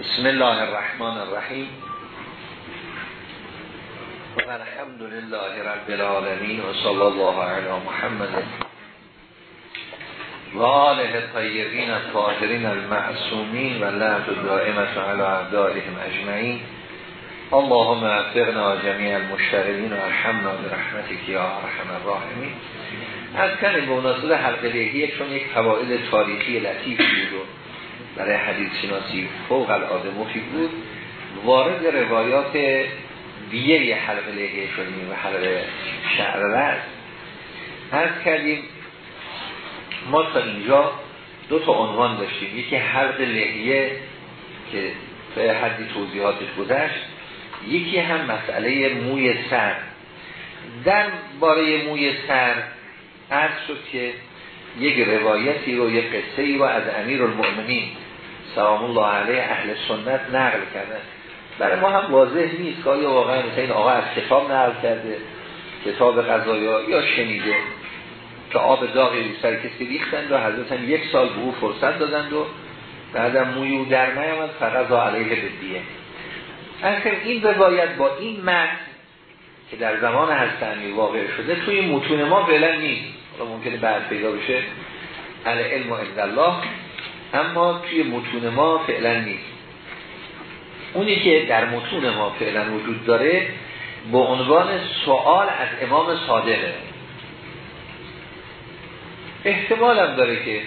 بسم الله الرحمن الرحیم. و الحمد لله رب العالمین و صلی الله علی محمد و آله طیبین الطاهرین المعصومین و لعنت دائمت علی اعدائهم اجمعین. اللهم افقنا جمیع المشتغلین و ارحمنا برحمتك یا ارحم الراحمین. از کنیم به مناسبه حلقه لحیه چون یک فواید تاریخی لطیفی بود و برای حدیث شناسی فوق العاده مفید بود وارد روایات دیگه حلقه لحیه شدیم و حلقه شعر از کردیم ما تا اینجا دو تا عنوان داشتیم. یکی حلق لحیه که به حدی توضیحاتش گذشت یکی هم مسئله موی سر. در باره موی سر عرض شد که یک روایتی رو یک قصه ای رو از امیر المؤمنین سلام الله علیه اهل سنت نقل کردن. برای ما هم واضح نیست که آیا واقعا مثل این آقا از کتاب نقل کرده کتاب غذایا یا شنیده که آب داغی رو سر کسی ریختند و حضرت یک سال به او فرصت دادند و بعدم مویو در نیامد فقط علیه بدیه این روایت با این متن که در زمان هستنی واقع شده توی متون ما فعلا نیست. حالا ممکنه بعد پیدا بشه. علم و الله. اما توی متون ما فعلا نیست. اونی که در متون ما فعلا وجود داره به عنوان سوال از امام صادقه. احتمالم داره که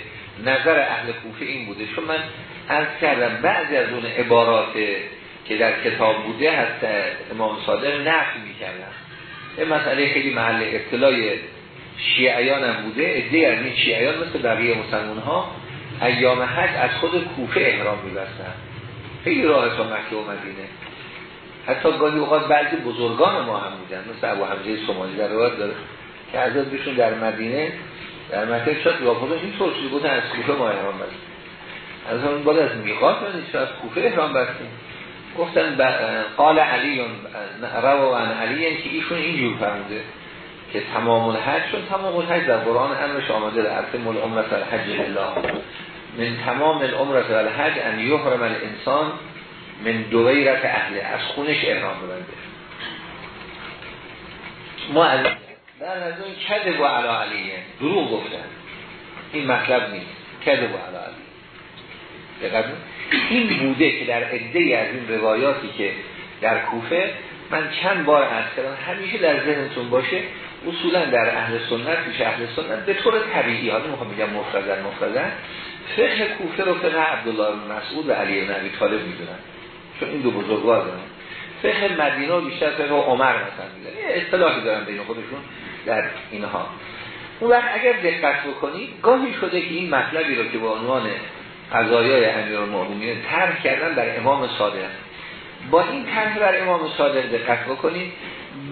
نظر اهل کوفه این بوده. چون من از کردم بعضی از اون عبارات که در کتاب بوده هست امام صادق نقل می‌کردن. این مسئله خیلی محل ابتلای شیعیان هم بوده. ادهی از این شیعیان مثل بقیه مسلمان ها ایام حج از خود کوفه احرام میبستن. خیلی راه تا مکه و مدینه. حتی گاهی اوقات بعضی بزرگان ما هم بودن مثل ابو حمزه سومالی در روایت داره که از بهشون در مدینه در مکه شد یا خدا این طور بودن از کوفه ما احرام بستیم از اون بعد از میقات از کوفه احرام بستیم گفتن قال علی رو عن علی که ایشون اینجور فرموده که تمام الحج چون تمام الحج در قرآن امرش آمده در اتم العمرت الحج الله من تمام العمرت الحج ان یحرم الانسان من دویرت اهله از خونش احرام ببنده. ما از در از اون کذب و علا علیه دروغ گفتن. این مطلب نیست. کذب و علا علیه این بوده که در عده از این روایاتی که در کوفه من چند بار عرض کردم همیشه در ذهنتون باشه اصولا در اهل سنت میشه اهل سنت به طور طبیعی حالا می‌خوام بگم مفرزن مفرزن فقه کوفه رو فقه عبدالله مسعود و علی بن ابی طالب می‌دونن چون این دو بزرگوار دارن. فقه مدینه بیشتر فقه عمر مثلا می‌دونن. یه اصطلاحی دارن بین خودشون در اینها. اون وقت اگر دقت بکنید گاهی شده که این مطلبی رو که با عنوان قضایای امیرالمومنین طرح کردن بر امام صادق. با این طرح بر امام صادق دقت بکنید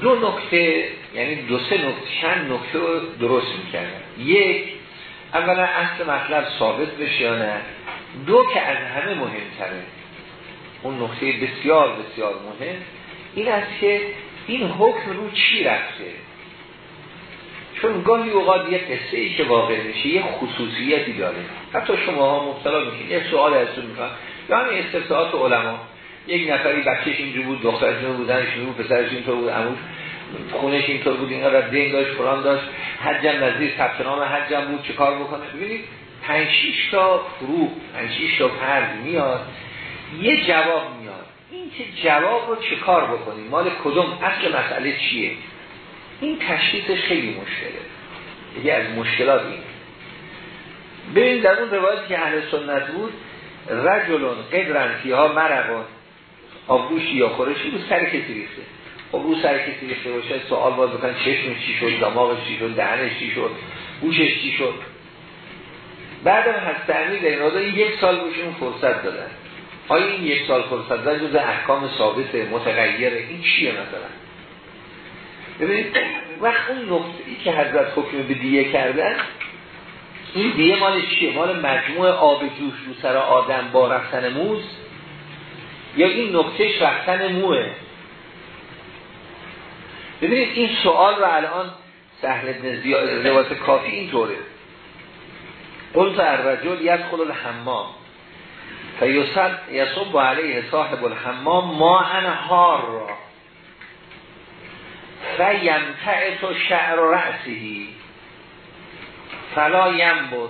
دو نکته یعنی دو سه نکته چند نکته رو درست می‌کردن. یک اولا اصل مطلب ثابت بشه یا نه؟ دو که از همه مهمتره. اون نکته بسیار بسیار مهم این است که این حکم رو چی رفته؟ چون گاهی اوقات یه قصه ای که واقع میشه یه خصوصیتی داره. حتی شما ها مبتلا میشین. یه سوال ازتون می‌کنن یا همین استفساءات علما. یک نفری بچهش اینجور بود دخترش اینجور بود زنش پسرش اینطور بود عموش خونش اینطور بود اینقدر دین داشت فران داشت. حجم نزدیک ثبت نام حجم بود چه کار بکنه؟ ببینید 5 6 تا 5 6 تا فرض میاد. یه جواب میاد. این که جواب رو چه کار بکنیم؟ مال کدوم؟ اصل مسئله چیه؟ این تشخیصش خیلی مشکله. یکی از مشکلات این. ببین در اون روایتی که اهل سنت بود رجلون قدرن فیها مرقون. آبگوشی یا خورشی رو سر کسی ریخته. خب رو سر کسی ریخته باشه سوال باز بکن چشمش چی شد دماغش چی شد دهنش چی شد گوشش چی شد. بعدم هست در این یک سال بوشون فرصت دادن. آیا این یک سال فرصت دادن جز احکام ثابت متغیره این چیه مثلا؟ ببینید وقت اون نقطه ای که حضرت حکم به دیه کردن این دیه مال چیه؟ مال مجموع آب جوش رو سر آدم با رفتن موز؟ یا این نقطهش رفتن موه؟ ببینید این سوال رو الان سهل ابن روایت کافی اینطوره. قلت الرجل یدخل الحمام فیصب یصب علیه صاحب الحمام ما انهار را. فیمتعت و شعر رأسهی فلا ینبت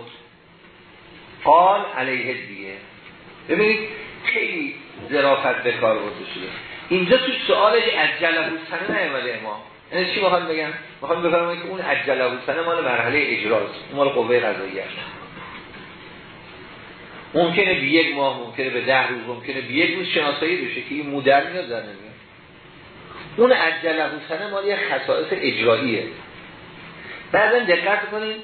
قال علیه دیه. ببینید خیلی ظرافت به کار برده شده. اینجا تو سوالش عجله سنه نیومده ما. یعنی چی بخوام بگم؟ می‌خوام بفرمایید که اون عجله سنه مال مرحله اجراست. مال قوه قضاییه ممکنه به یک ماه ممکنه به ده روز ممکنه به یک روز شناسایی بشه که این مودر میاد اون عجله سنه مال یه خصائص اجراییه. بعدا دقت کنید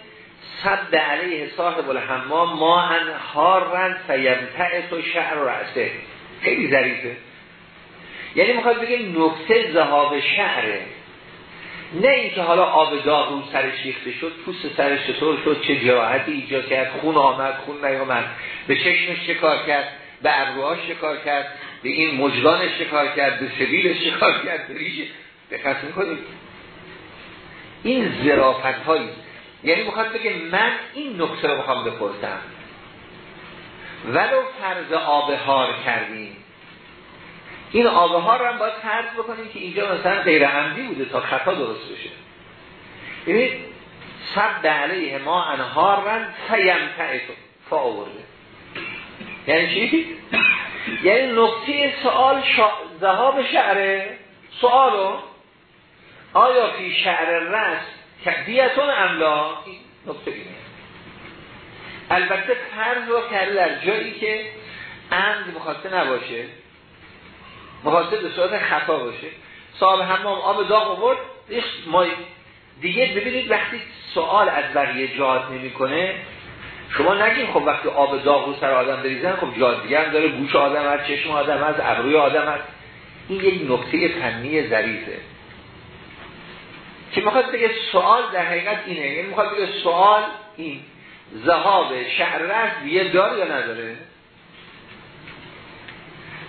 صد علیه صاحب الحمام ما ان هارن فیمتعت و شعر و رأسه. خیلی ظریفه. یعنی می‌خواد بگه نکته زهاب شعره. نه اینکه حالا آب داغ رو سرش ریخته شد پوست سرش چطور شد چه جراحتی ایجاد کرد خون آمد خون نیامد به چشمش چه کار کرد. به ابروهاش چه کار کرد به این مجرانش چه کار کرد به سبیلش چه کار کرد به ریش دقت می‌کنید این ظرافت هایی یعنی می‌خواد بگه من این نکته رو بخوام بپرسم. ولو فرض آبهار کردیم. این آبهار رو هم باید فرض بکنیم که اینجا مثلا غیر عمدی بوده تا خطا درست بشه. ببینید صد علیه ما انهار رن فیم فا یعنی چی؟ یعنی نقطه سوال. ذهاب شعره سوالو آیا فی شعر رس دیتون املا نقطه اینه البته فرض رو کرده در جایی که عمد مخواسته نباشه مخواسته به صورت خطا باشه صاحب حمام آب داغ آورد ما دیگه ببینید وقتی سوال از بقیه جهات نمی‌کنه شما نگین خب وقتی آب داغ رو سر آدم بریزن خب هم داره گوش آدم هست چشم آدم هست ابروی آدم هست. این یک نکته فنی ظریفه. که می‌خواد بگه سوال در حقیقت اینه. یعنی می‌خواد بگه سوال این. زهاب شهر رست یه دار یا نداره؟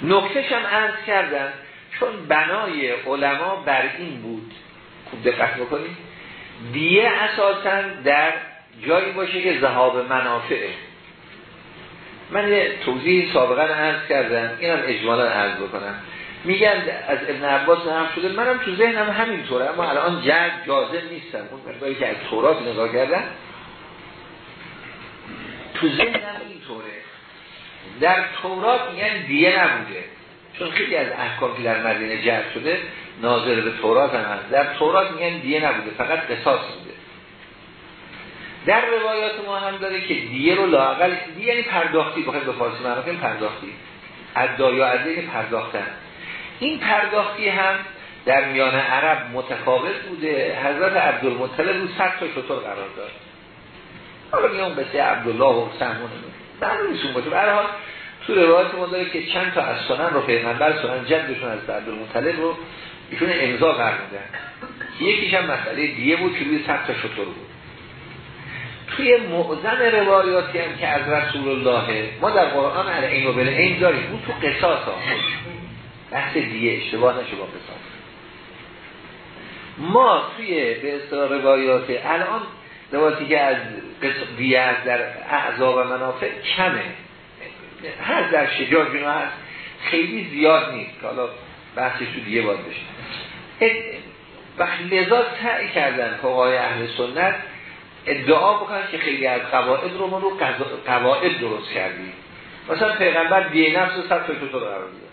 نکتهش هم عرض کردن چون بنای علما بر این بود. خوب دقت بکنید. دیه اساسا در جایی باشه که زهاب منافعه. من یه توضیح سابقا عرض کردم اینم اجمالا عرض بکنم. میگن از ابن عباس هم شده منم تو ذهنم همینطوره اما الان جد جازم نیستم. اون مقداری که از تورات نگاه کردن تو ذهنم اینطوره. در تورات میگن دیه نبوده. چون خیلی از احکام که در مدینه جد شده ناظر به تورات هم هست. در تورات میگن دیه نبوده فقط قصاص بوده. در روایات ما هم داره که دیه رو لاقل دیه یعنی پرداختی بخواید به فارسی معروف پرداختی. ادا یا عده پرداختن. این پرداختی هم در میان عرب متفاوت بوده. حضرت عبدالمطلب رو صد تا شطور قرار داد. حالا میان قصه عبدالله و سهمون معلوم نیستون باشه برحال تو روایت ما داره که چند تا از سنن رو پیغمبر سنن جدشون از عبدالمطلب رو ایشون امضا قرار دادن یکیش هم مسئله دیه بود که روی صد تا شطور بود. توی معظم روایاتی هم که از رسول الله ما در قرآن علی و بله این داریم. اون تو قصاص ها. بحث دیه اشتباه نشه با قصاص. ما توی به اصطلاح روایات الان روایاتی که از دیه در اعضا و منافع کمه. هر در شجاع جنو هست خیلی زیاد نیست. که حالا بحثش تو دیگه باید بشه. وقتی لذا سعی کردن فقهای اهل سنت ادعا بکنن که خیلی از قواعد رو ما رو قواعد درست کردیم. مثلا پیغمبر دیه نفس و صد رو قرار دیده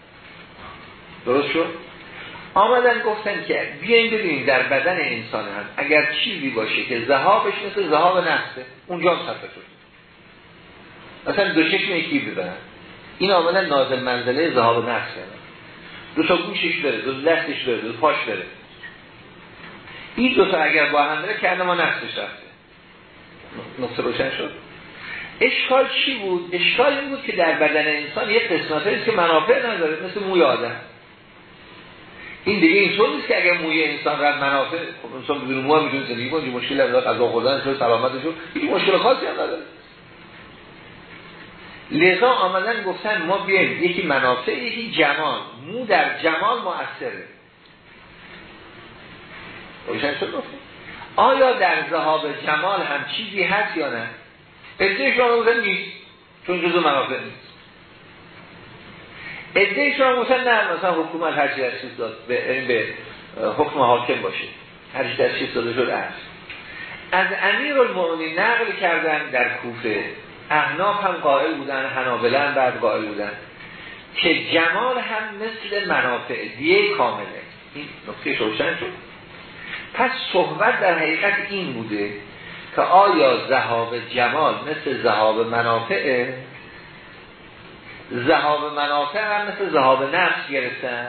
درست شد؟ آمدن گفتن که بیاین ببینیم در بدن انسان هم اگر چیزی باشه که زهابش مثل زهاب نفسه اونجا هم صد مثلا دو چشم یکی ببرن. این آمدن نازل منزله زهاب نفس کردن دو تا گوشش بره دو دستش بره دو پاش بره. این دو تا اگر با هم بره که ما نفسش رفته. نقطه روشن شد. اشکال چی بود؟ اشکال این بود که در بدن انسان یک قسمت هست که منافع نداره مثل موی آدم. این دیگه این نیست که اگر موی انسان را منافع خب انسان بدون موها می‌تونه زندگی کنه مشکل از غذا خوردن شد سلامتش این مشکل خاصی هم نداره. لذا آمدن گفتن ما بیایم یکی منافع یکی جمال. مو در جمال مؤثره. روشن شد؟ آیا در ذهاب جمال هم چیزی هست یا نه؟ ادهش را نیست چون جزو منافع نیست. ادهش را نه مثلا حکومت هر چی در چیز داد به, به حکم حاکم باشه. هر چی در چیز داده شد از از امیر المؤمنین نقل کردن در کوفه احناف هم قائل بودن حنابله هم بعد قائل بودن که جمال هم مثل منافع دیه کامله. این نکته روشن شد. پس صحبت در حقیقت این بوده که آیا زهاب جمال مثل زهاب منافعه زهاب منافع هم مثل زهاب نفس گرفتن؟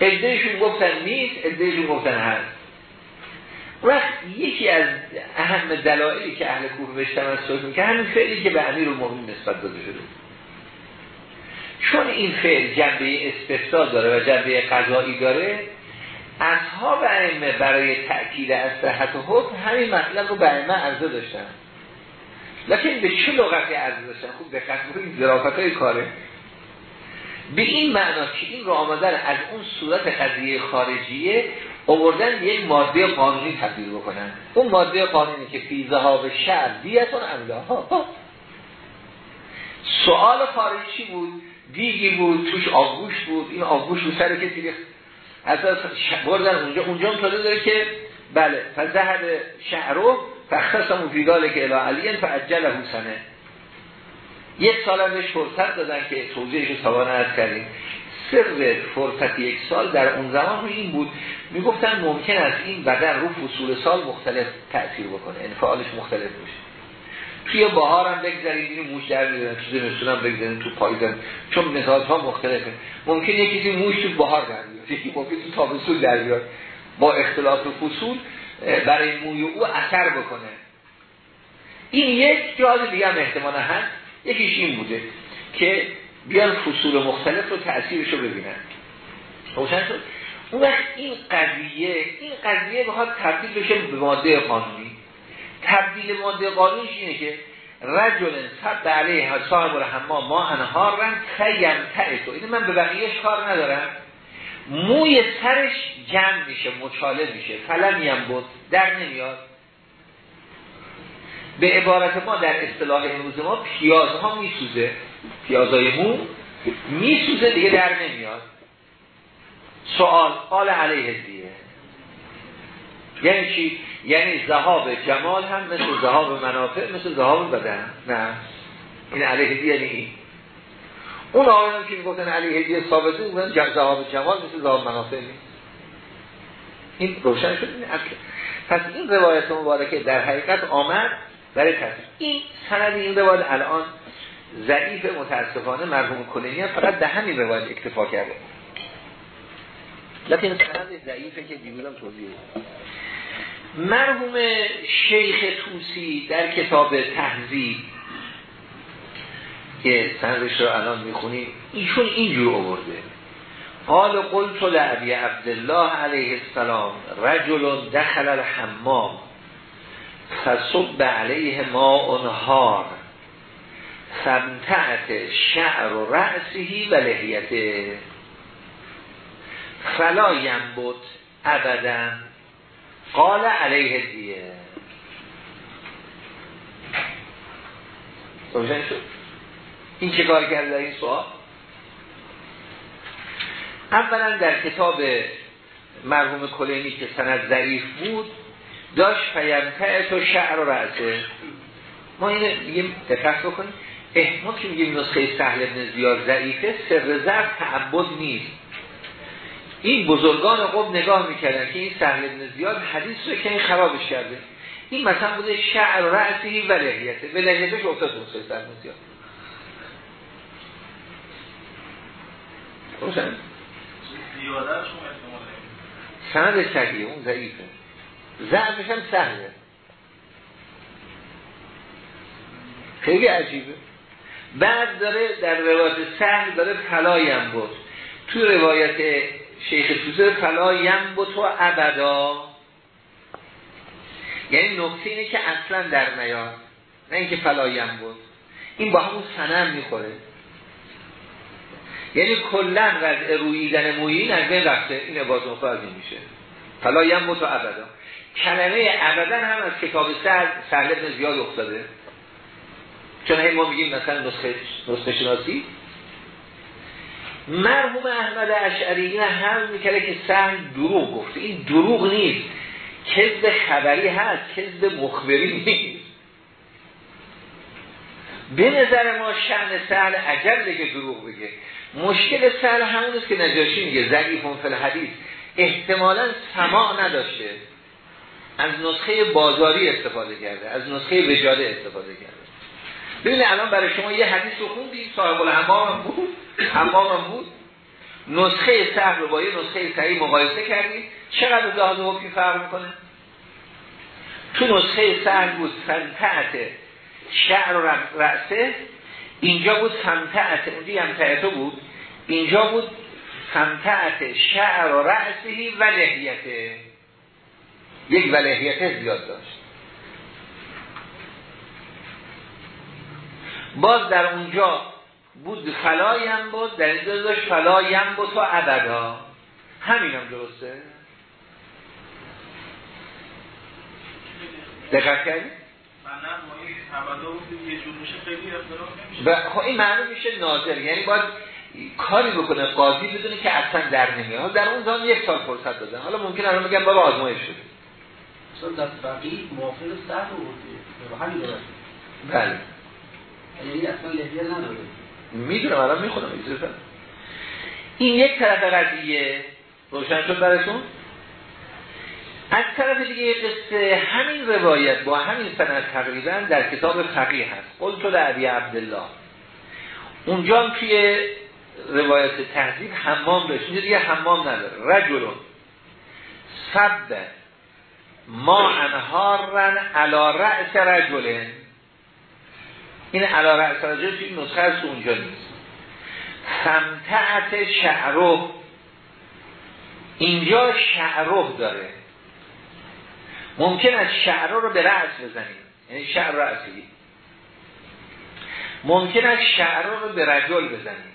ادهشون گفتن نیست ادهشون گفتن هست. وقت یکی از اهم دلایلی که اهل کوفه بهش تمسک که همین فعلی که به امیر المؤمنین نسبت داده شده. این فعل جنبه استفساد داره و جنبه قضایی داره. اصحاب ائمه برای تأکید از صحت حکم همین مطلب رو به ائمه عرضه داشتن. لکن به چه لغتی عرضه داشتن؟ خوب دقت این ظرافت های کاره. به این معنا که این رو آمدن از اون صورت قضیه خارجیه اووردن یک ماده قانونی تبدیل بکنن. اون ماده قانونی که فیزه ها به شر دیتون ها سوال خارجی بود. دیگی بود توش آگوش بود. این آگوش رو سر کسی اساس بردن اونجا. اونجا هم داره که بله فزهر شعرو فخصم فیدال که علیین فعجل حسنه یک سال هم بهش فرصت دادن که توضیحش رو سوانه از کردیم. سر فرصت یک سال در اون زمان رو این بود. می‌گفتن ممکن است این بدن رو فصول سال مختلف تأثیر بکنه. انفعالش مختلف باشه. توی بهار هم بگذاریم این موش در می‌دونن تو زمستون هم بگذاریم تو پاییزن چون مزاج ها مختلفه ممکن یکی موش تو بهار در بیاد یکی ممکن تو تابستون در بیاد با اختلاف فصول برای موی او اثر بکنه. این یک جاز دیگه هم احتمال هست. یکیش این بوده که بیان فصول مختلف رو تأثیرش رو ببینن. اون وقت این قضیه این قضیه بخواد تبدیل بشه به ماده قانونی. تبدیل ماده قانونیش اینه که رجل صد علیه صاحب الحمام ما انهار رن خیم تو. این من به بقیهش کار ندارم. موی سرش جمع میشه مچاله میشه. فلم بود در نمیاد. به عبارت ما در اصطلاح امروز ما پیاز ها میسوزه. پیازای مو میسوزه دیگه در نمیاد. سوال قال علیه دیه یعنی چی؟ یعنی زهاب جمال هم مثل زهاب منافع مثل زهاب بدن. نه. این علیه یعنی اون آقایان که می‌گفتن علیه دیه ثابته بودن زهاب جمال مثل زهاب منافع نیست. این روشن شد. این اصل. پس این روایت مبارکه در حقیقت آمد برای تصدیق این سند این روایت الان ضعیف متاسفانه مرحوم کلینی فقط به همین روایت اکتفا کرده. لیکن سند ضعیفه که دیگرم توضیح مرحوم شیخ توسی در کتاب تهذیب که سندش رو الان می‌خونیم ایشون اینجور آورده. قال قلت لعبی عبدالله علیه السلام رجل دخل الحمام فصب علیه ما انهار فمتعت شعر و رأسهی و لحیته. فلا ینبت ابدا قال علیه دیه روشن شد. این چه کار کرده در این سوال؟ اولا در کتاب مرحوم کلینی که سند ضعیف بود داشت پیمتعت و شعر و رأسه ما اینه میگیم دقت بکنیم ما که میگیم نسخه سهل ابن زیاد ضعیفه سر زرد تعبد نیست. این بزرگان قب نگاه می‌کردن که این سهل ابن زیاد حدیث رو که این خرابش کرده. این مثلا بوده شعر رأسی و لحیته. به لحیتش افتاد نسخه سهل ابن زیاد. سند صحیح اون ضعیفه. ضعفش هم سهله. خیلی عجیبه. بعد داره در روایت سهل داره پلایم بود تو روایت شیخ توزر پلایم بود و ابدا. یعنی نکته اینه که اصلا در نیاد. نه اینکه پلایم بود این با همون سنم می‌خوره. یعنی کلا وضع رویدن مویی از بین رفته. این عباز مفرد میشه. فلایم بود و ابدا. کلمه ابدا هم از کتاب سهل سهل زیاد افتاده. چون ما میگیم مثلا نسخه, نسخه شناسی. مرحوم احمد اشعری این هم می‌کرده که سهل دروغ گفته این دروغ نیست. کذب خبری هست کذب مخبری نیست. به نظر ما شعن سهل عجب که دروغ بگه. مشکل سهل همون است که نجاشی میگه ضعیف فل حدیث احتمالا سماع نداشته. از نسخه بازاری استفاده کرده از نسخه وجاده استفاده کرده. ببینید الان برای شما یه حدیث رو خوندید صاحب الحمام هم بود حمام هم بود. نسخه سهل رو با یه نسخه صحیح مقایسه کردید چقدر لحاظ حکمی فرق می‌کنه؟ تو نسخه سهل بود فنتعت شعر و رأسه اینجا بود فمتعت اونجا یمتعتو بود. اینجا بود فمتعت شعر و رأسهی و لحیته. یک ولهیته زیاد داشت. باز در اونجا بود فلایم بود در اینجا داشت فلایم بود و ابدا. همین هم درسته؟ دقت کردی؟ و خب این معنی میشه ناظر. یعنی باید کاری بکنه قاضی بدونه که اصلا در نمیاد. در اون زمان یک سال فرصت دادن حالا ممکن الان میگن بابا آزمایش شده. اصلا در فقیه موافق سر رو بله. اصلا لحیه نداره می‌دونم الان می‌خونم این یک طرف قضیه روشن شد براتون. از طرف دیگه قصه همین روایت با همین سند تقریبا در کتاب فقیه هست. قلت تو عبی عبدالله. اونجا توی روایت تهذیب حمام داشت. اینجا دیگه حمام نداره. رجلون صد ما انهارن علا رأس رجلن این علا رأس توی نسخه هست اونجا نیست. سمتعت شعره اینجا شعره داره. ممکن است شعره رو به رأس بزنیم. یعنی شعر رأسی ممکن است شعره رو به رجل بزنیم.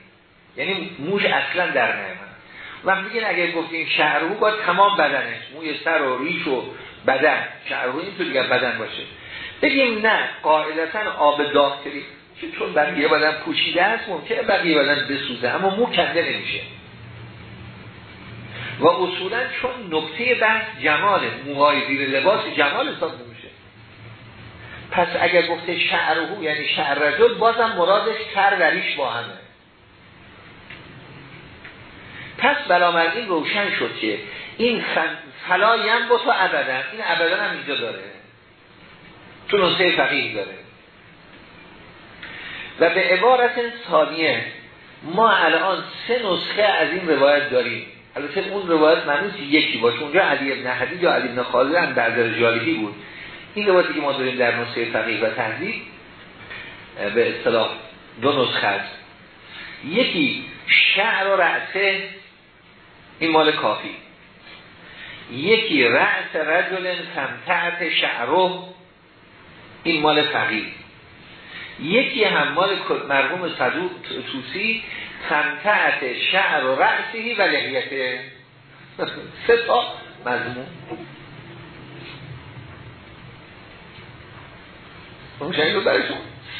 یعنی موش اصلا در نیامد. وقتی میگن اگر گفتیم شعره باید تمام بدنش موی سر و ریش و بدن. شعره این تو دیگر بدن باشه. بگیم نه قاعدتا آب داخلی. چون بقیه بدن پوشیده است ممکنه بقیه بدن بسوزه اما مو کنده نمیشه. و اصولا چون نکته بحث جمال موهای زیر لباس جمال حساب نمیشه. پس اگر گفته شعرهو یعنی شعر رجل بازم مرادش تر وریش با همه. پس این روشن شد که این فلایم با تو ابدا این ابدا هم اینجا داره. تو نسخه فقیه داره. و به عبارت ثانیه ما الان سه نسخه از این روایت داریم. البته اون روایت معنیست یکی باشه. اونجا علی ابن حدید یا علی ابن خالد هم در درجالهی بود. این روایتی که ما داریم در نسخه فقیه و تهذیب به اصطلاح دو نسخه است. یکی شعر و رأسه این مال کافی. یکی رأس رجل سمتعت شعرو این مال فقیه یکی هم مال مرحوم صدوق توسی سمتعت شعر و رأسی و لحیته. سه تا مضمون رو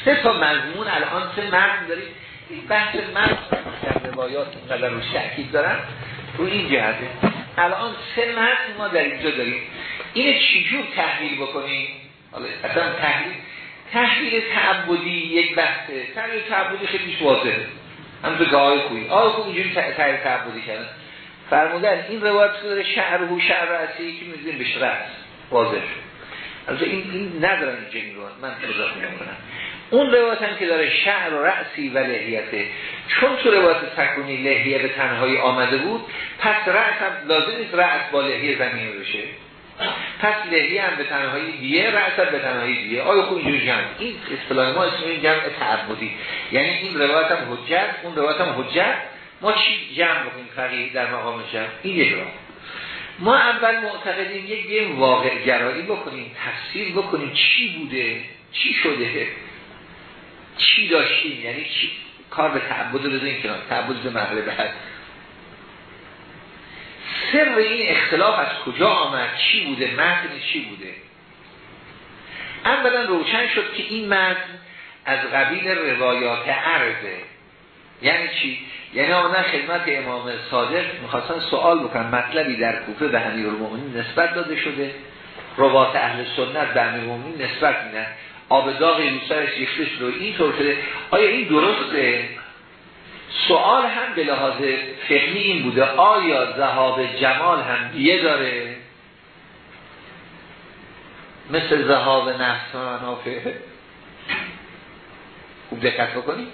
سه تا مضمون الان سه مضمون داریم. این بحث مضمون در روایات اینقدر رو شکید دارن رو این جهته. الان سه مضمون ما در اینجا داریم. اینه چجور تحلیل بکنیم؟ اصلا تحلیل تحلیل تعبدی یک بحثه. تحلیل تعبدی خیلی واضحه. همونطور که آقای خویی آقای خویی اینجوری تحلیل تعبدی کردن. فرمودن این روایت که داره شهر و شهر رأسی که میزیم بهش رأس. واضح از این, این ندارن رو من توضاح کنم اون روایت هم که داره شعر و رأسی و لحیته. چون تو روایت تکونی لحیه به تنهایی آمده بود پس رأس هم لازم نیست رأس با لحیه زمین بشه. پس لحیه هم به تنهایی دیه رأس هم به تنهایی دیه. آیا خوب اینجور جمع؟ این اصطلاح ما اسم این جمع تعبدی. یعنی این روایت هم حجت اون روایت هم حجت. ما چی جمع بکنیم فقیه در مقام جمع؟ این یک راه ما اول معتقدیم یک گیم واقع گرایی بکنیم تفسیر بکنیم چی بوده چی شده چی داشتیم یعنی چی؟ کار به تعبد رو بزنیم کنار. تعبد به محله بعد سر این اختلاف از کجا آمد چی بوده متن چی بوده؟ اولا روشن شد که این متن از قبیل روایات عرضه یعنی چی؟ یعنی آمدن خدمت امام صادق می‌خواستن سوال بکنن مطلبی در کوفه به المؤمنین نسبت داده شده. روات اهل سنت به المؤمنین نسبت میدن. آب داغ سرش ریخته شده و اینطور شده. آیا این درسته؟ سوال هم به لحاظ فقهی این بوده آیا ذهاب جمال هم دیه داره؟ مثل ذهاب نفس منافع خوب دقت بکنید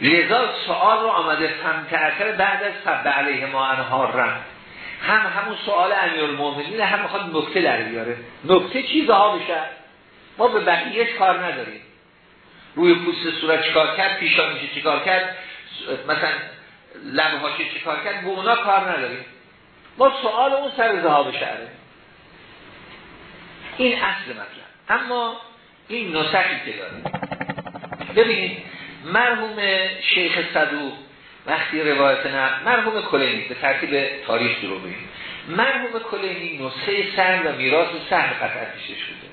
لذا سوال رو آمده فهم اثر بعد از سب علیه ما انهار رم هم همون سوال امیر المومنین هم می‌خواد نکته در بیاره. نکته چی ذهاب بشه ما به بقیهش کار نداریم. روی پوست صورت چیکار کرد؟ پیشانیش چیکار کرد؟ مثلا لبهاش چیکار کرد؟ به اونا کار نداریم ما سوال اون سر ذهاب شهره. این اصل مطلب. اما این نسخی که داریم ببینید مرحوم شیخ صدوق وقتی روایت نه مرحوم کلینی به ترتیب تاریخ رو ببینید مرحوم کلینی نسخه سهل و میراث سهل قطعه شده.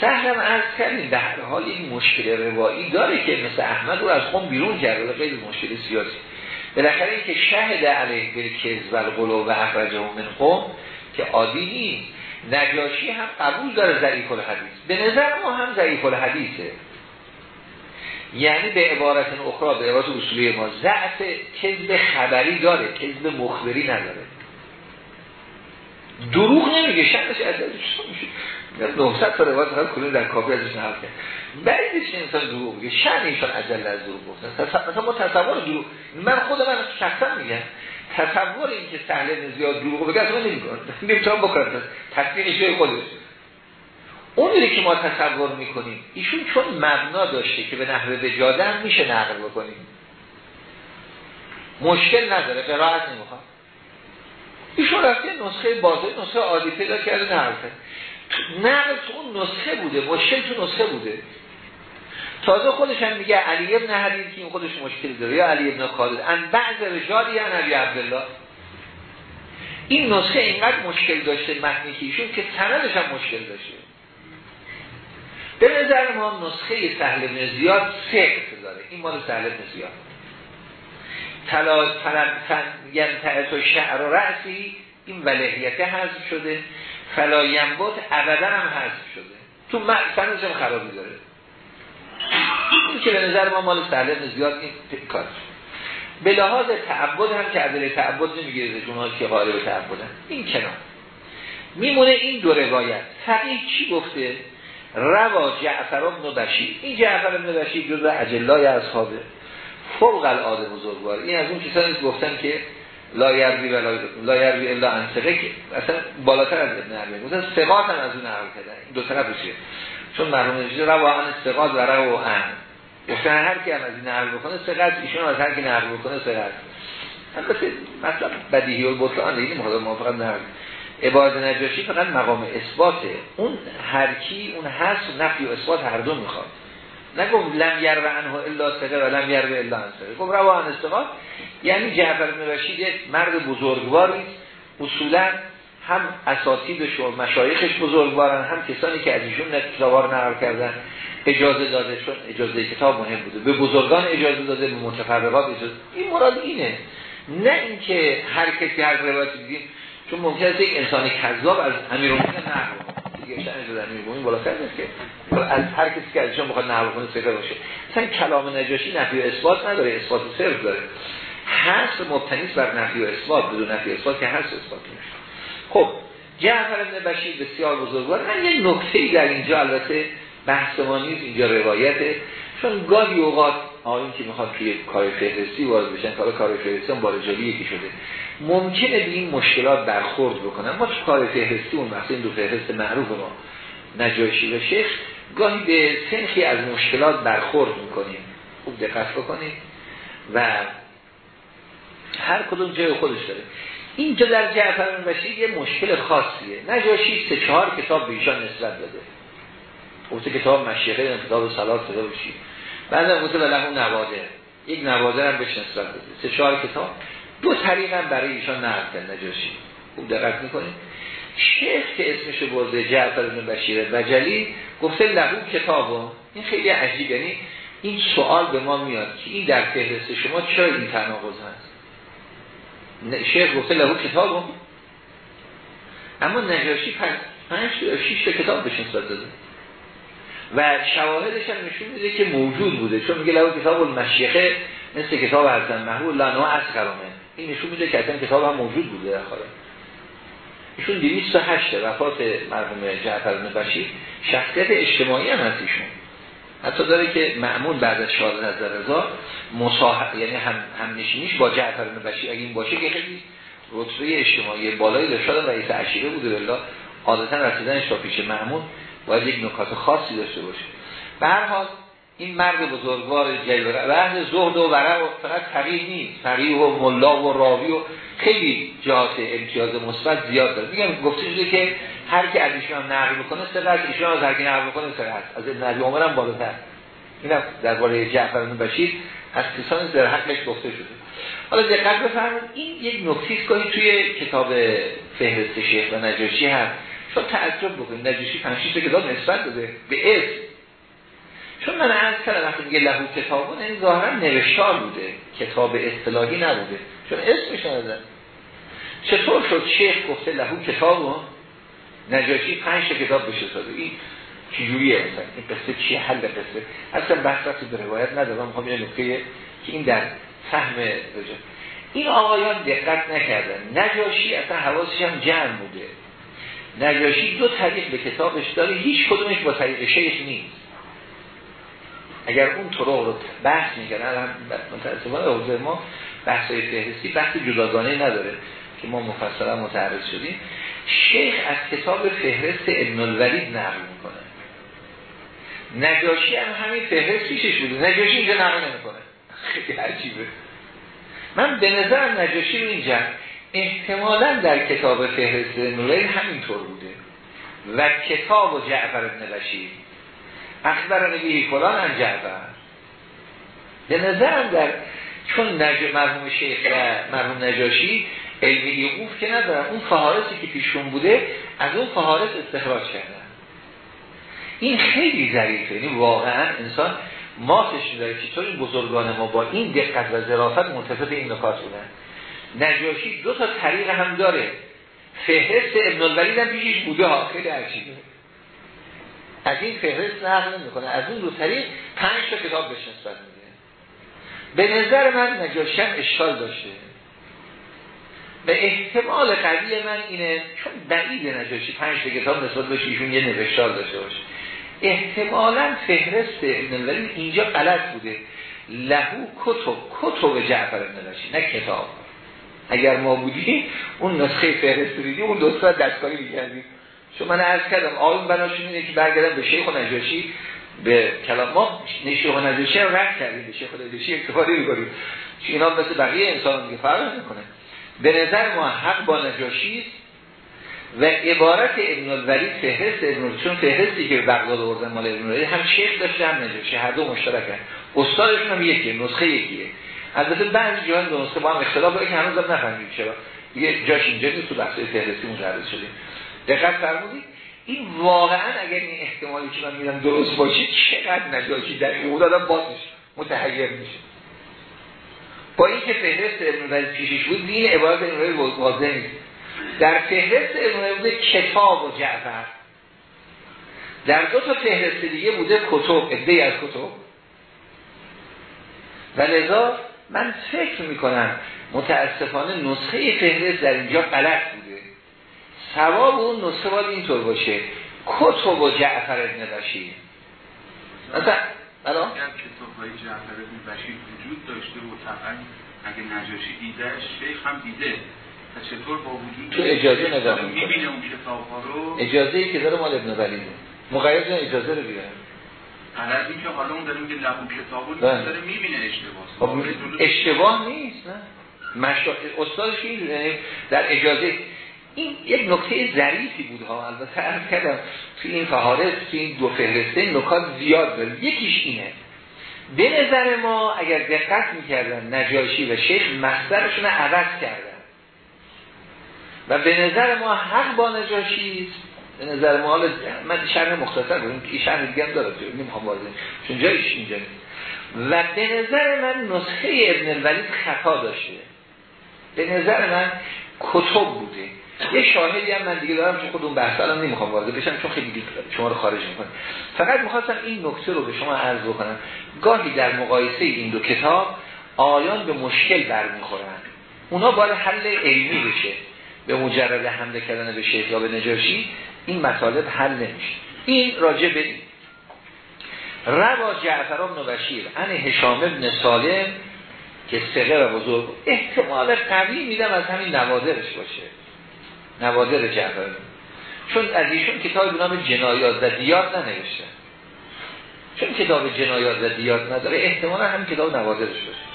سهلم از کردیم در هر حال این مشکل روایی داره که مثل احمد رو از خون بیرون کرده خیلی مشکل سیاسی. بالاخره اینکه شهد علیه بالکذب و القلوب و اخرجه من قوم که عادی نیست. نجاشی هم قبول داره ضعیف الحدیث. به نظر ما هم ضعیف الحدیثه. یعنی به عبارت اخرى به عبارت اصولی ما ضعف کذب خبری داره کذب مخبری نداره. دروغ نمیگه شنش از 900 تا روایت هر کلی در کافی ازش نقل کرد. بعیدش انسان دروغ میگه شن ایشان عجل از دروغ گفتن. مثلا ما تصور دروغ من خود من شخصا میگم تصور این که سهل زیاد دروغ بگه اصلا نمی‌کنه نمی‌تونم بکنم تصدیقش جای خودش. اونی که ما تصور می‌کنیم ایشون چون مبنا داشته که به نحوه وجاده میشه نقل بکنیم. مشکل نداره قرائت نمی‌خواد. ایشون رفته نسخه بازه نسخه عادی پیدا کرده نقل نقل تو نسخه بوده مشکل تو نسخه بوده. تازه خودش هم میگه علی ابن حدید که این خودش مشکل داره. یا علی ابن خالد. ان بعض رجالی یا نبی عبدالله. این نسخه اینقدر مشکل داشته متنی ایشون که سندش هم مشکل داشته. به نظر ما نسخه سهل ابن زیاد سکت داره. این مال سهل ابن زیاد. تلا ینتعت و شعر و رأسی این ولهیت حذف شده. فلا ینبت ابدا هم حذف شده. تو سندش هم خرابی داره؟ این که به نظر ما مال سهل زیاد این کار؟ به لحاظ تعبد هم که عدل تعبد نمی‌گیره جمعه که غالب تعبدن این کنار. میمونه این دو روایت. فقیه چی گفته؟ روا جعفر ابن بشیر. این جعفر ابن بشیر جزء اجلای اصحابه. فوق العاده بزرگوار. این از اون کسانی گفتن که لا یروی و لا الا انسقه که اصلا بالاتر از ابن عربی مثلا ثقات هم از اون نقل کردن این دو طرفشه چون مرحوم نجید روا ثقات و روا ان گفتن هر کی هم از این نقل بکنه ثقات ایشون از هر کی نقل بکنه ثقات البته مثلا بدیهی و بطلان دیگه مخاطب موافقت نه. عباد نجاشی فقط مقام اثباته. اون هر کی اون هست نفی و اثبات هر دو می‌خواد. نگم لم و عنه الا سقه و لم و الا انسقه گفت روا عن استقاد یعنی جعفر بن رشید یک مرد بزرگواری اصولا هم اساتیدش و مشایخش بزرگوارن هم کسانی که از ایشون کتابا نقل کردن. اجازه داده چون اجازه کتاب مهم بوده. به بزرگان اجازه داده به متفرقات اجازه این مراد اینه. نه اینکه هر کسی هر روایت چون ممکن است یک انسان کذاب از امیرالمومنین نقل دیگه شأن در امیرالمومنین بالاتر است که از هر کسی که ازشون بخواد نقل کنه صحیح باشه. مثلا کلام نجاشی نفی و اثبات نداره اثبات صرف داره. هست مبتنی بر نفی و اثبات بدون نفی و اثبات که هست اثبات نمیشه خب جعفر ابن بشیر بسیار بزرگوار. من یه نکته در اینجا البته بحث ما نیست اینجا روایته. چون گاهی اوقات آقایون که می‌خواد توی کار فهرستی وارد بشن کار کار فهرستی هم بارجالی یکی شده. ممکنه به این مشکلات برخورد بکنن. ما تو کار فهرستی اون مثلا این دو فهرست معروف ما نجاشی و شیخ گاهی به سنخی از مشکلات برخورد می‌کنیم. خوب دقت بکنیم و هر کدوم جای خودش داره. اینجا در جعفر بشیر یه مشکل خاصیه. نجاشی سه چهار کتاب به ایشان نسبت داده. گفته کتاب مشیخه کتاب سلات کتاب چی؟ بعد گفته له نواده یک نواده هم بهش نسبت داده سه چهار کتاب. دو طریق هم برای ایشان نقل نجاشی. خوب دقت می‌کنید شیخ که اسمش برده جعفر بن بشیر وجلی گفته لهو کتابو این خیلی عجیب یعنی این سوال به ما میاد که این در فهرست شما چرا این تناقض هست؟ شیخ گفته لهو کتابو اما نجاشی پنج شیش کتاب بهش نسبت داده. و شواهدش هم نشون میده که موجود بوده. چون میگه لهو کتاب المشیخه مثل کتاب حسن محمود لانو از کرامه این نشون میده که اصلا کتاب هم موجود بوده در خاله. ایشون 208 وفات مرحوم جعفر بن بشیر شخصیت اجتماعی هم هست ایشون. حتی داره که معمول بعد از شهادت از رضا مصاحب یعنی هم, نشینیش با جعفر بن بشیر. اگه این باشه که خیلی رتبه اجتماعی بالایی داشته و رئیس عشیره بوده بالله. عادتا رسیدنش تا پیش معمول. باید یک نکات خاصی داشته باشه. به هر حال این مرد بزرگوار جلوه و اهل زهد و ورع و فقط فقیه نیست. فقیه و ملا و راوی و خیلی جهات امتیاز مثبت زیاد داره. میگم گفته شده که هر کی از ایشون نقل می‌کنه سرعت ایشون از هر کی نقل می‌کنه سرعت از نبی عمر هم بالاتر. اینم درباره جعفر بن بشیر از کسان در حقش گفته شده. حالا دقت بفرمایید این یک نکته است توی کتاب فهرست شیخ و نجاشی هست. شما تعجب بکنید نجاشی 5 6 کتاب نسبت داده به اسم چون من عرض کردم وقتی میگه لهو کتابون این ظاهرا نوشتار بوده کتاب اصطلاحی نبوده. چون اسمش ندادن چطور شد شیخ گفته لهو کتابون نجاشی پنج کتاب بشه ساده این چجوریه مثلا؟ این قصه چیه؟ حل قصه. اصلا بحث وقتی به روایت ندارم می‌خوام یه نکته که این در فهم این آقایان دقت نکردن. نجاشی اصلا حواسش هم جمع بوده. نجاشی دو طریق به کتابش داره هیچ کدومش با طریق شیخ نیست. اگر اون طرق رو بحث می‌کنن متاسفانه حوزه ما بحث های فهرستی بحث جداگانه نداره که ما مفصلا متعرض شدیم. شیخ از کتاب فهرست ابن الولید نقل می‌کنه. نجاشی هم همین فهرست پیشش بوده؟ نجاشی اینجا نقل نمی‌کنه. خیلی عجیبه. من به نظر نجاشی رو اینجا احتمالا در کتاب فهرست الولید همینطور بوده. و کتاب و جعفر ابن بشیر. اخبر نبی فلان انجعبه به نظرم در چون نج... مرحوم شیخ و مرحوم نجاشی علمی یقوف که ندارن اون فهارسی که پیشون بوده از اون فهارس استخراج کردن. این خیلی ظریفه. یعنی واقعا انسان ماتش میداره چطور این بزرگان ما با این دقت و ظرافت منتفق این نکات بودن. نجاشی دو تا طریق هم داره. فهرست ابن الولید هم پیشش بوده ها. خیلی عجیبه. از این فهرست نقل نمی‌کنه. از این دو طریق پنج تا کتاب بهش نسبت میده. به نظر من نجاشی اشکال داشته. به احتمال قوی من اینه چون بعید نجاشی پنج تا کتاب نسبت باشه ایشون یه نوشتار داشته باشه. احتمالا فهرست ابن اینجا غلط بوده. لهو کتب کتب جعفر ابن نه کتاب. اگر ما بودیم اون نسخه فهرست دیدیم اون دوستا دستکاری می‌کردیم چون من عرض کردم آقایون بناشون اینه که برگردم به شیخ و نجاشی به کلام. ما شیخ و نجاشی رو رد کردیم به شیخ و نجاشی اکتفاده می‌کنیم. اینا مثل بقیه انسان دیگه فرق نکنه به نظر ما حق با نجاشی و عبارت ابن الولید فهرست ابن چون فهرستی که بغداد آوردن مال ابن الولید هم شیخ داشته هم نجاشی هر دو مشترکن. استادشون هم یکیه نسخه یکیه. البته بعضی جاها دو نسخه با هم اختلاف داره که هنوز هم نفهمید چرا. یه جاش اینجا نیست تو بحث فهرستی متعرض شدیم. دقت فرمودید؟ این واقعا اگر این احتمالی که من میرم درست باشه چقدر نجاشی در این آدم بازش متحیر میشه. با اینکه فهرست ابن پیشش بود دین عبارت ابن وزید واضح نیست. در فهرست ابن وزید کتاب و جعفر. در دو تا فهرست دیگه بوده کتب ادهی از کتب. و لذا من فکر می‌کنم متاسفانه نسخه فهرست در اینجا غلط بوده. ثواب اون نسخه باید اینطور باشه. کتب و جعفر ابن بشیر. مثلا الان؟ کتاب های جعفر ابن بشیر وجود داشته و طبعا اگه نجاشی دیده شیخ هم دیده. چطور با وجود تو اجازه نگاه می‌بینه اون کتاب ها رو. اجازه ای که داره مال ابن ولیده. مقید اجازه رو بیاره. غلط این که حالا اون داریم که لبو کتابو داره می‌بینه اشتباه. خب اشتباه نیست نه. مشا... استادش این در اجازه این یک نکته ظریفی بود ها البته عرض کردم توی این فهارس توی این دو فهرسته نکات زیاد داره. یکیش اینه. به نظر ما اگر دقت می‌کردن نجاشی و شیخ مصدرشون عوض کردن. و به نظر ما حق با نجاشی به نظر ما من شرح مختصر بودیم که شرح دیگه داره نمی‌خوام واضح چون جایش اینجا و به نظر من نسخه ابن الولید خطا داشته. به نظر من کتب بوده. یه شاهدی هم من دیگه دارم چون خود اون بحث الان نمی‌خوام واضح بشم چون خیلی شما رو خارج می‌کنه. فقط می‌خواستم این نکته رو به شما عرض بکنم. گاهی در مقایسه این دو کتاب آیان به مشکل برمیخورن. اونا باید حل علمی بشه. به مجرد حمله کردن به شیخ یا به نجاشی. این مطالب حل نمیشه. این راجع به این. روا جعفر بن بشیر ان هشام ابن سالم که سقه و بزرگ احتمال قوی میدم از همین نوادرش باشه. نوادر جعفر. چون از ایشون کتاب نام جنایات و دیات ننوشته. چون کتاب جنایات و دیات نداره احتمالا هم کتاب نوادرش باشه.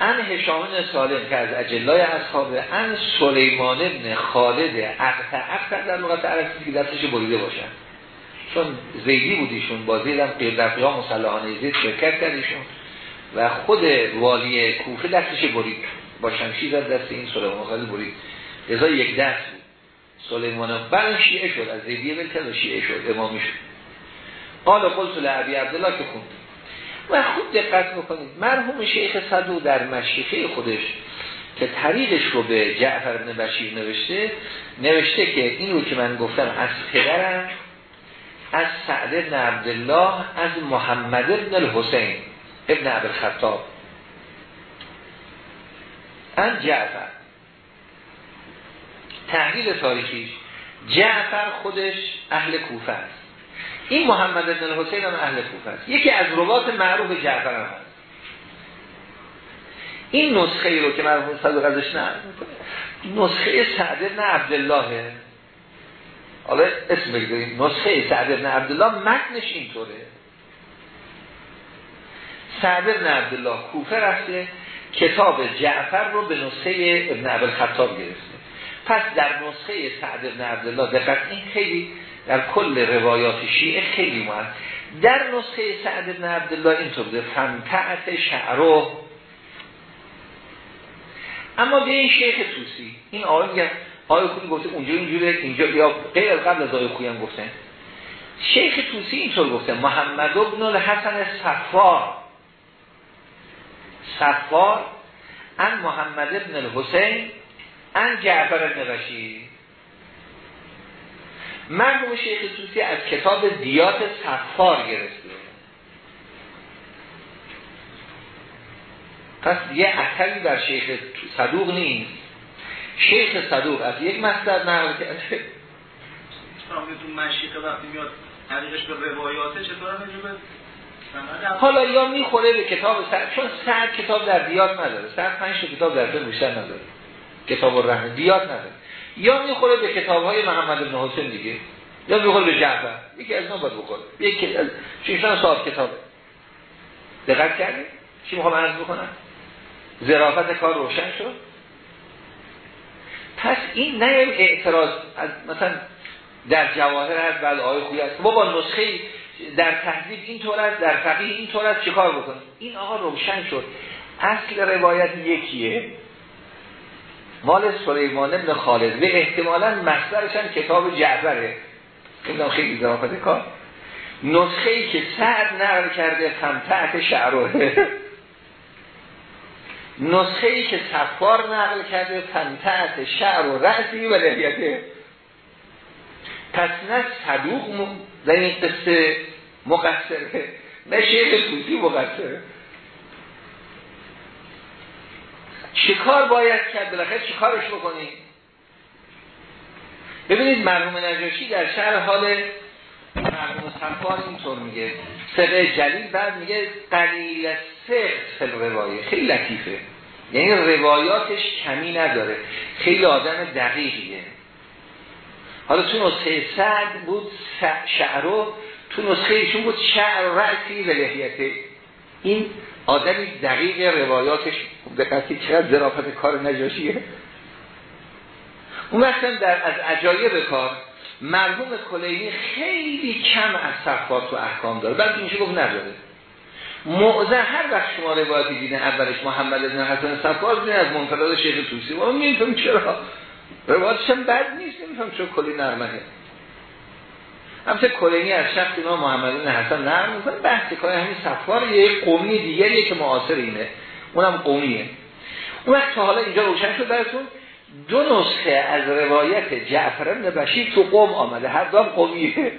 ان هشامن سالم که از اجلای اصحابه ان سلیمان ابن خالد. اقتا اقتا در لغت عربی که دستش بریده باشن. چون زیدی بودیشون با زید هم قیل ها مسلحانه زید شرکت کردیشون و خود والی کوفه دستش برید. با شمشیر از دست این سلیمان خالد برید. ازای یک دست بود. سلیمان بعد شیعه شد. از زیدیه بلکن و شیعه شد. امامی شد. قال قلت لعبی عبدالله که خوند. و خوب دقت بکنید. مرحوم شیخ صدو در مشیخه خودش که طریقش رو به جعفر بن بشیر نوشته نوشته که این رو که من گفتم از پدرم از سعد بن عبدالله از محمد بن الحسین ابن عبدالخطاب. ان جعفر. تحلیل تاریخیش. جعفر خودش اهل کوفه است. این محمد بن الحسین هم اهل کوفه است. یکی از روات معروف جعفر هم هست. این نسخه ای رو که مرحوم صدق ازش نه نسخه سعد بن عبدالله. حالا اسم بگذاریم. نسخه سعد بن عبدالله متنش اینطوره. سعد بن عبدالله کوفه رفته کتاب جعفر رو به نسخه ابن عبدالخطاب گرفته. پس در نسخه سعد بن عبدالله دقت این خیلی در کل روایات شیعه خیلی مهم در نسخه سعد بن عبدالله اینطور بوده. فمتعت شعرو اما به این شیخ توسی این آقای میگه آقای خوی گفته اونجا اینجوره اینجا یا غیر از قبل از آقای خوی هم گفتن. شیخ توسی اینطور گفته محمد ابن الحسن صفار. صفار ان محمد ابن الحسین ان جعفر ابن بشیر مرحوم شیخ توسی از کتاب دیات صفار گرفته. پس یه اثری در شیخ صدوق نیست. شیخ صدوق از یک مصدر نقل کرده. وقتی میاد طریقش به روایاته چطور حالا یا می‌خوره به کتاب سر چون سر کتاب در دیات نداره. سر پنج کتاب در بیشتر نداره. کتاب الرحمه دیات نداره. یا می‌خوره به کتاب های محمد بن حسین دیگه یا می‌خوره به جعفر. یکی از اینا باید بخوره. یکی از چیشان صاحب کتابه دقت کردید چی می‌خوام عرض بکنم؟ ظرافت کار روشن شد. پس این نه اعتراض از مثلا در جواهر هست بعد آیه خوی هست. ما با نسخه در تحضیب این طور است در فقیه این طور است چیکار بکنیم این آقا روشن شد. اصل روایت یکیه. مال سلیمان ابن خالد. و احتمالا مصدرش هم کتاب جعفره. این خیلی ظرافت کار. نسخه ای که سعد نقل کرده تحت شعره. نسخه ای که سفار نقل کرده تحت شعر و رأسی و لحیته پس نه صدوق در این قصه مقصره نه شیخ توسی مقصره. چیکار باید کرد؟ بالاخره چیکارش بکنیم؟ ببینید مرحوم نجاشی در شهر حال مرحوم صفار اینطور میگه. سقه جلیل بعد میگه قلیل فل روایه خیلی لطیفه. یعنی روایاتش کمی نداره. خیلی آدم دقیقیه. حالا تو نسخه سعد بود شعرو تو نسخه ایشون بود شعر رأسی و لحیته. این آدمی دقیق روایاتش دقتی چقدر ظرافت کار نجاشیه. اون وقتا در از عجایب کار مرحوم کلینی خیلی کم از صفات و احکام داره. بعد اینجا گفت نداره. معظم هر وقت شما روایتی دیدن اولش محمد ابن حسن صفار دیدن از منفرد شیخ توسی. و میفهم چرا. روایتش هم بد نیست نمیفهم چرا کلی نرمه. همچه کلینی از شخص ما محمد بن حسن نرم می‌کنه بحث کنه همین صفار یه قومی دیگریه که معاصر اینه. اونم قومیه. اون وقت حالا اینجا روشن شد براتون. دو نسخه از روایت جعفر بن بشیر تو قوم آمده. هر دام قومیه.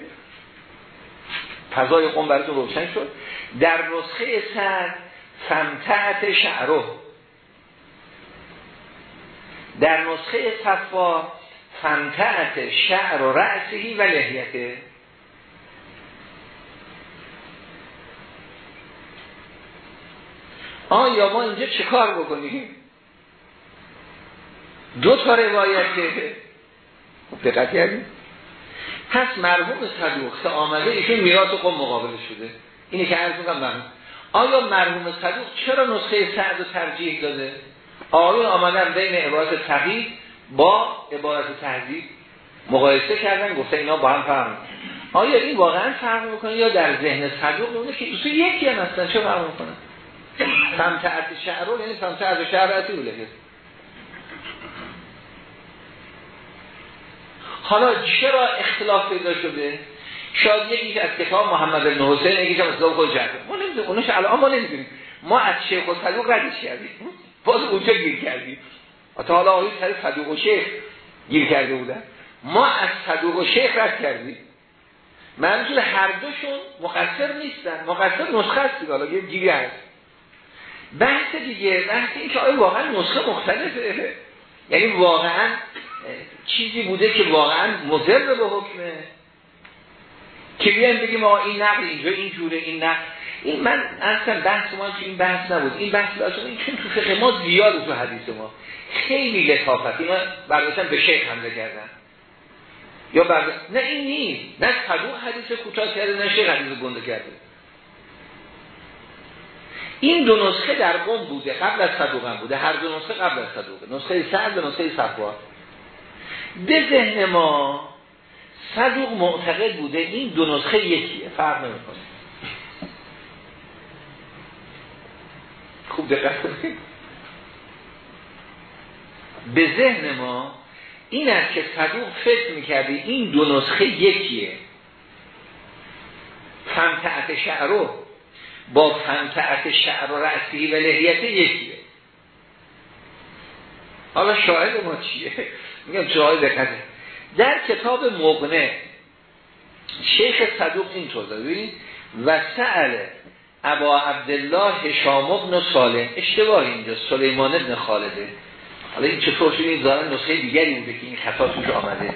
فضای قوم براتون روشن شد. در نسخه سن فمتعت شعره. در نسخه صفا فمتعت شعر و رأسهی و لحیته. آیا ما اینجا چه کار بکنیم؟ دو تا روایت دقت کردیم پس مرحوم صدوق که آمده ایشون میراث قوم مقابل شده. اینه که عرض می‌کنم مرحوم آیا مرحوم صدوق چرا نسخه سعد و ترجیح داده؟ آقایون آمدن بین عبارت تقیید با عبارت تهذیب مقایسه کردن؟ گفته اینا با هم فرق آیا این واقعا فرق می‌کنه یا در ذهن صدوق اونه که اصول یکی هم هستن؟ چه فرق می‌کنه؟ سمت شعر یعنی سمت از شعر اصوله حالا چرا اختلاف پیدا شده؟ شاید یکیش از کتاب محمد بن حسین یکیش از کتاب خود جعفر. ما نمی‌دونیم اونش الان ما نمی‌دونیم. ما از شیخ و صدوق ردش کردیم. باز اونجا گیر کردیم. تا حالا آقای سر صدوق و شیخ گیر کرده بودن. ما از صدوق و شیخ رد کردیم. منظور هر دوشون مقصر نیستن. مقصر نسخه است حالا یه هست. بحث دیگه بحث این که آیا واقعا نسخه مختلفه؟ یعنی واقعا چیزی بوده که واقعا مضر به حکمه. که بیان بگیم آقا این نقل اینجا این جوره این نقل. این من اصلا بحث ما که این بحث نبود. این بحث اصلا این چون تو فقه ما زیاد تو حدیث ما. خیلی لطافت. اینا برداشتن به شیخ حمله کردن. یا برد... نه این نیست. نه صدوق حدیث کوتاه کرده نه شیخ حدیث گنده کرده. این دو نسخه در قم بوده قبل از صدوق هم بوده. هر دو نسخه قبل از صدوقه نسخه سعد و نسخه صفوان به ذهن ما صدوق معتقد بوده این دو نسخه یکیه. فرق نمی‌کنه. خوب دقت کنید. به ذهن ما این است که صدوق فکر می‌کرده این دو نسخه یکیه. فمتعت شعرو با فمتعت شعر و رأسی و لحیت یکیه. حالا شاهد ما چیه؟ میگم شاهد دقیقه در کتاب مغنه شیخ صدوق اینطور داره. ببینید و سأل ابا عبدالله هشام ابن سالم اشتباه اینجا سلیمان ابن خالده. حالا این چطور شده؟ این داره نسخه دیگری بوده که این خطا توش آمده.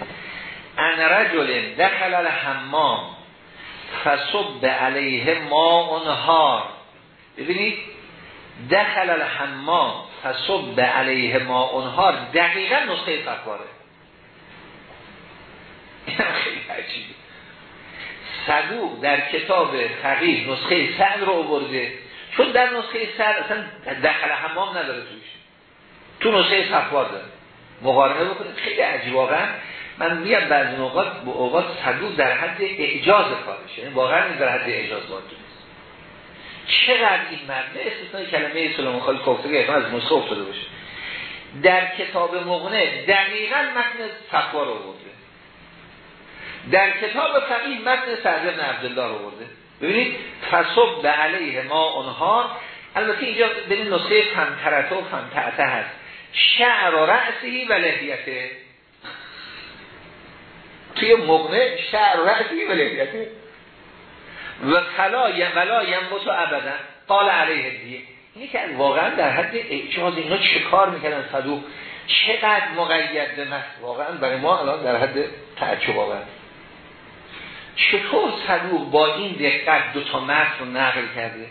ان رجل دخل الحمام. فصب علیه ما اونهار ببینید دخل الحمام فصب علیه ما اونهار دقیقا نسخه فقاره این خیلی عجیبه. در کتاب تغییر نسخه سعد رو آورده. چون در نسخه سعد اصلا دخل حمام نداره توش. تو نسخه صفوار داره. مقارنه بکنید. خیلی عجیب واقعا من میگم بعضی اوقات به اوقات صدوق در حد اعجاز کارش یعنی واقعا در حد اعجاز باید چقدر این مرد؟ استثنای کلمه سلام خالی که از نسخه افتاده باشه. در کتاب مغنه دقیقا متن صفوار رو برده در کتاب فقیه متن سعد بن عبدالله رو برده ببینید فصب به علیه ما اونها البته اینجا ببین نسخه فمترته و فمتعته هست. شعر و رأسی و لحیته. توی مغنه شعر رأسی و لحیته و فلا ولا ینبتو ابدا. قال علیه دیه اینی که واقعا در حد اعجاز اینا چه کار می‌کنن صدوق؟ چقدر مقید به واقعا برای ما الان در حد تعجب آور. چطور صدوق با این دقت دو تا رو نقل کرده؟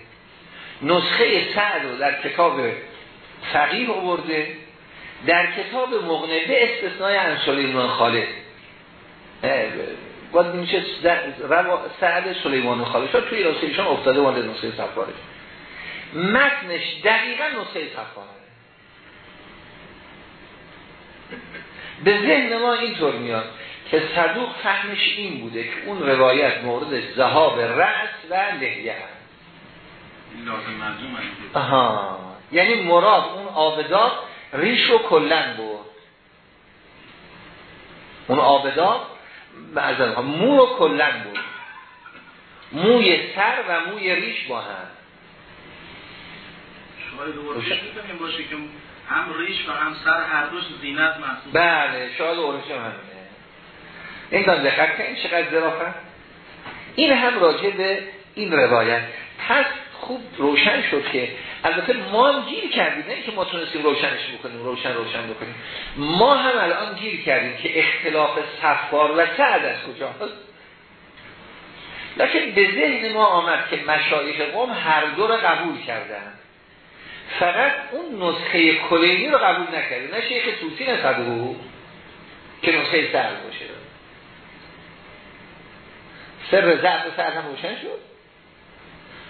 نسخه سعد رو در کتاب فقیه آورده در کتاب مغنه به استثنای انسولیمان خالد باید میشه سعد سلیمان خالد شد توی راسیشان افتاده وانده نسخه سفارش متنش دقیقا نسخه سفاره به ذهن ما اینطور میاد که صدوق فهمش این بوده که اون روایت مورد زهاب رأس و لحیه هست. آها. یعنی مراد اون آبداد ریش رو کلن بود اون آبداد بعضا مو رو کلن بود. موی سر و موی ریش با هم. شاید دوباره باشه که هم ریش و هم سر هر دوش زینت محسوب. بله شاید اورش همینه. این دان دقت این چقدر ظرافت. این هم راجع به این روایت. پس خوب روشن شد که البته ما هم گیر کردیم نه که ما تونستیم روشنش بکنیم روشن روشن بکنیم. ما هم الان گیر کردیم که اختلاف صفار و سعد از کجاست؟ لیکن به ذهن ما آمد که مشایخ قوم هر دو رو قبول کردن. فقط اون نسخه کلینی رو قبول نکرده نه شیخ توسی نصده که نسخه سر باشه. سر ضعف سر هم روشن شد.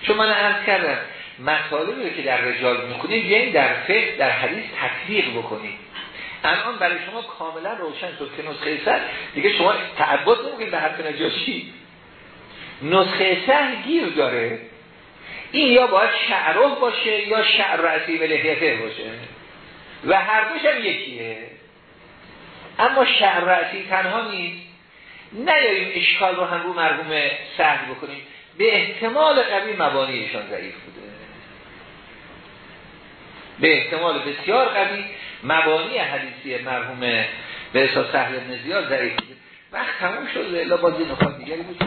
چون من عرض کردم مطالبی رو که در رجال می‌کنید یعنی در فقه در حدیث تطبیق بکنید الان برای شما کاملا روشن شد که نسخه سر دیگه شما تعبد نمی‌کنید به حرف نجاشی. نسخه سر گیر داره. این یا باید شعره باشه یا شعر و لحیته باشه. و هر دوش هم یکیه. اما شعر رأسی تنها نیست. نیاییم اشکال رو هم رو مرحوم سهل بکنیم. به احتمال قوی مبانیشان ضعیف بوده به احتمال بسیار قوی مبانی حدیثی مرحوم به احساس سهل زیاد ضعیف وقت تموم شد الا بازی نخواد دیگری بود